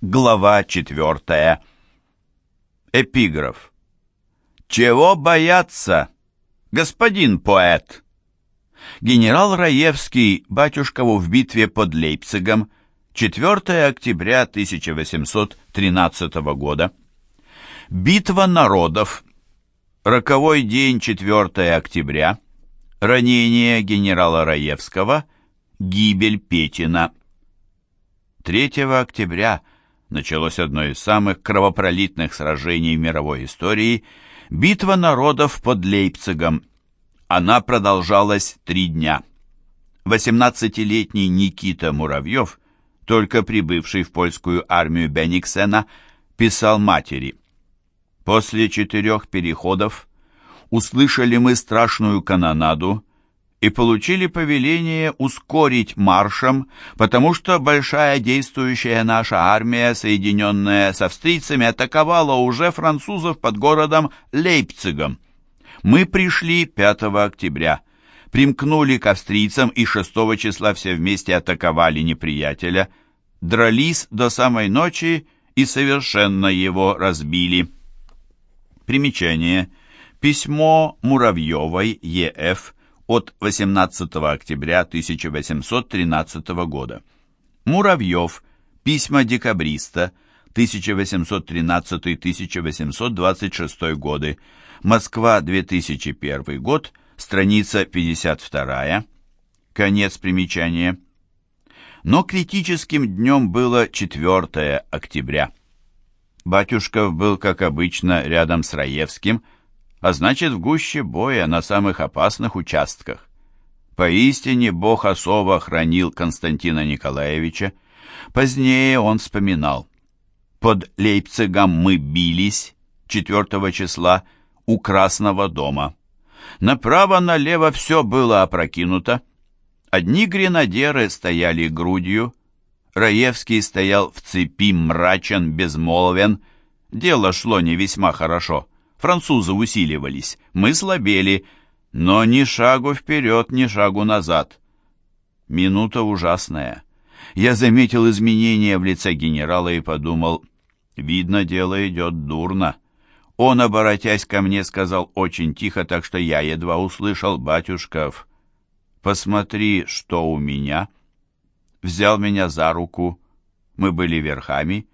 Глава четвертая. Эпиграф. «Чего бояться, господин поэт?» Генерал Раевский Батюшкову в битве под Лейпцигом 4 октября 1813 года. Битва народов. Роковой день 4 октября. Ранение генерала Раевского. Гибель Петина. 3 октября – началось одно из самых кровопролитных сражений в мировой истории – битва народов под Лейпцигом. Она продолжалась три дня. 18-летний Никита Муравьев, только прибывший в польскую армию Бениксена, писал матери. «После четырех переходов услышали мы страшную канонаду, и получили повеление ускорить маршем, потому что большая действующая наша армия, соединенная с австрийцами, атаковала уже французов под городом Лейпцигом. Мы пришли 5 октября, примкнули к австрийцам и 6 числа все вместе атаковали неприятеля, дрались до самой ночи и совершенно его разбили. Примечание. Письмо Муравьевой Е.Ф от 18 октября 1813 года. Муравьев. Письма декабриста. 1813-1826 годы. Москва, 2001 год. Страница 52. Конец примечания. Но критическим днем было 4 октября. Батюшков был, как обычно, рядом с Раевским – а значит в гуще боя на самых опасных участках. Поистине Бог особо хранил Константина Николаевича. Позднее он вспоминал. Под Лейпцигом мы бились 4 числа у Красного дома. Направо-налево все было опрокинуто. Одни гренадеры стояли грудью, Раевский стоял в цепи мрачен, безмолвен. Дело шло не весьма хорошо. Французы усиливались, мы слабели, но ни шагу вперед, ни шагу назад. Минута ужасная. Я заметил изменения в лице генерала и подумал, видно, дело идет дурно. Он, оборотясь ко мне, сказал очень тихо, так что я едва услышал, батюшков, «Посмотри, что у меня». Взял меня за руку, мы были верхами,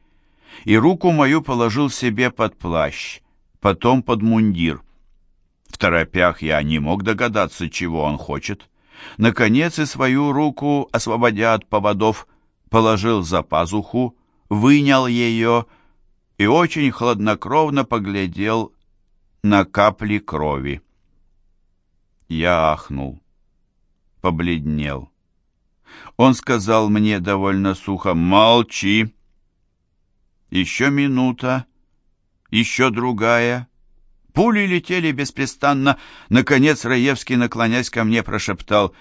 и руку мою положил себе под плащ потом под мундир. В торопях я не мог догадаться, чего он хочет. Наконец и свою руку, освободя от поводов, положил за пазуху, вынял ее и очень хладнокровно поглядел на капли крови. Я ахнул, побледнел. Он сказал мне довольно сухо «Молчи!» Еще минута, еще другая. Пули летели беспрестанно. Наконец Раевский, наклонясь ко мне, прошептал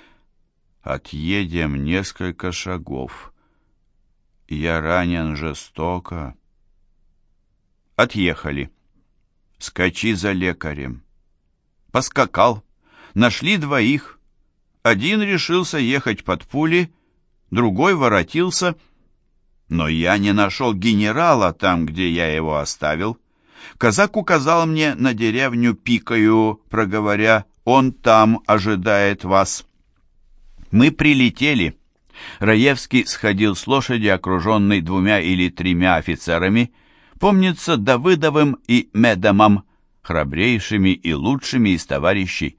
«Отъедем несколько шагов. Я ранен жестоко». Отъехали. «Скачи за лекарем». Поскакал. Нашли двоих. Один решился ехать под пули, другой воротился, но я не нашел генерала там, где я его оставил. Казак указал мне на деревню Пикаю, проговоря, «Он там ожидает вас». Мы прилетели. Раевский сходил с лошади, окруженный двумя или тремя офицерами, помнится Давыдовым и Медомом, храбрейшими и лучшими из товарищей.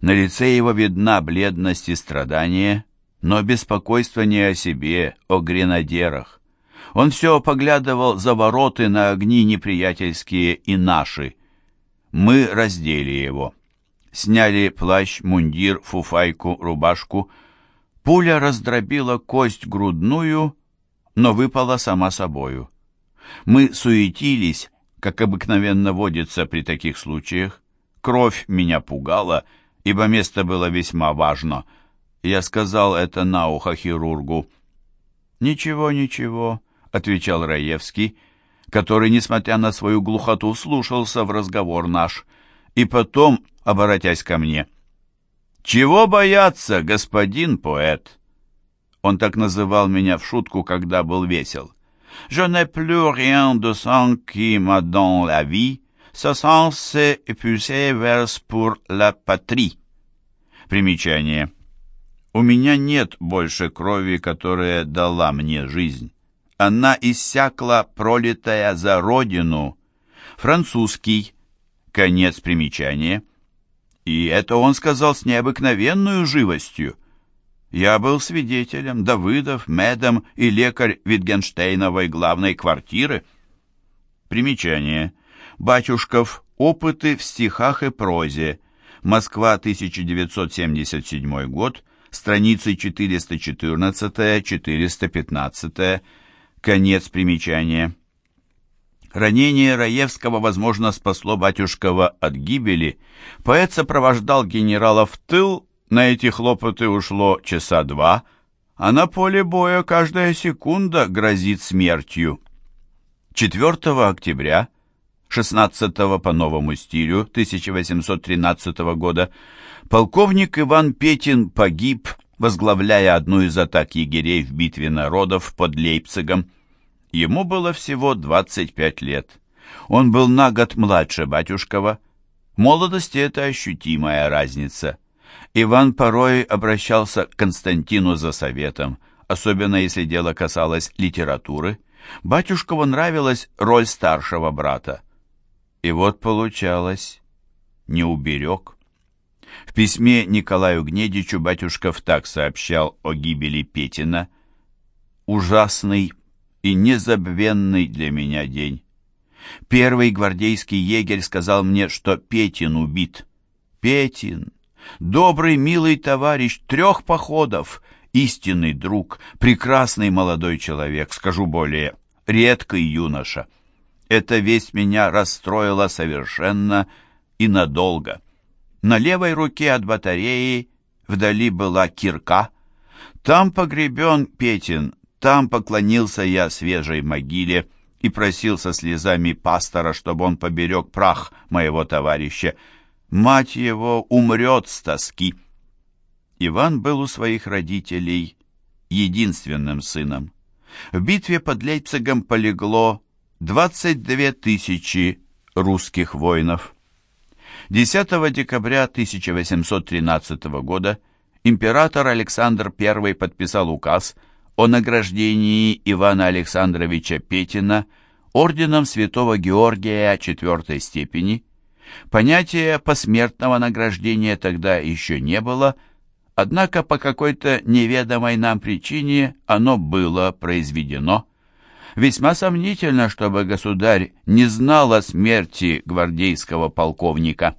На лице его видна бледность и страдание, но беспокойство не о себе, о гренадерах. Он все поглядывал за вороты на огни неприятельские и наши. Мы раздели его. Сняли плащ, мундир, фуфайку, рубашку. Пуля раздробила кость грудную, но выпала сама собою. Мы суетились, как обыкновенно водится при таких случаях. Кровь меня пугала, ибо место было весьма важно. Я сказал это на ухо хирургу. «Ничего, ничего», — отвечал Раевский, который, несмотря на свою глухоту, слушался в разговор наш, и потом, оборотясь ко мне, «Чего бояться, господин поэт?» Он так называл меня в шутку, когда был весел. Je n'ai plus rien de sang qui m'a dans la vie. Ce sang s'est vers pour la patrie. Примечание. У меня нет больше крови, которая дала мне жизнь. Она иссякла, пролитая за родину. Французский. Конец примечания. И это он сказал с необыкновенной живостью. Я был свидетелем Давыдов, Медом и лекарь Витгенштейновой главной квартиры. Примечание. Батюшков. Опыты в стихах и прозе. Москва, 1977 год. Страницы 414-415. Конец примечания. Ранение Раевского, возможно, спасло Батюшкова от гибели. Поэт сопровождал генерала в тыл, на эти хлопоты ушло часа два, а на поле боя каждая секунда грозит смертью. 4 октября, 16 по новому стилю 1813 года, полковник Иван Петин погиб, возглавляя одну из атак егерей в битве народов под Лейпцигом. Ему было всего 25 лет. Он был на год младше батюшкова. В молодости это ощутимая разница. Иван порой обращался к Константину за советом, особенно если дело касалось литературы. Батюшкову нравилась роль старшего брата. И вот получалось, не уберег. В письме Николаю Гнедичу батюшков так сообщал о гибели Петина. «Ужасный и незабвенный для меня день. Первый гвардейский егерь сказал мне, что Петин убит. Петин, добрый, милый товарищ трех походов, истинный друг, прекрасный молодой человек, скажу более, редкий юноша. Эта весть меня расстроила совершенно и надолго. На левой руке от батареи вдали была кирка. Там погребен Петин, там поклонился я свежей могиле и просил со слезами пастора, чтобы он поберег прах моего товарища. Мать его умрет с тоски. Иван был у своих родителей единственным сыном. В битве под Лейпцигом полегло 22 тысячи русских воинов. 10 декабря 1813 года император Александр I подписал указ – о награждении Ивана Александровича Петина орденом Святого Георгия четвертой степени. Понятия посмертного награждения тогда еще не было, однако по какой-то неведомой нам причине оно было произведено. Весьма сомнительно, чтобы государь не знал о смерти гвардейского полковника.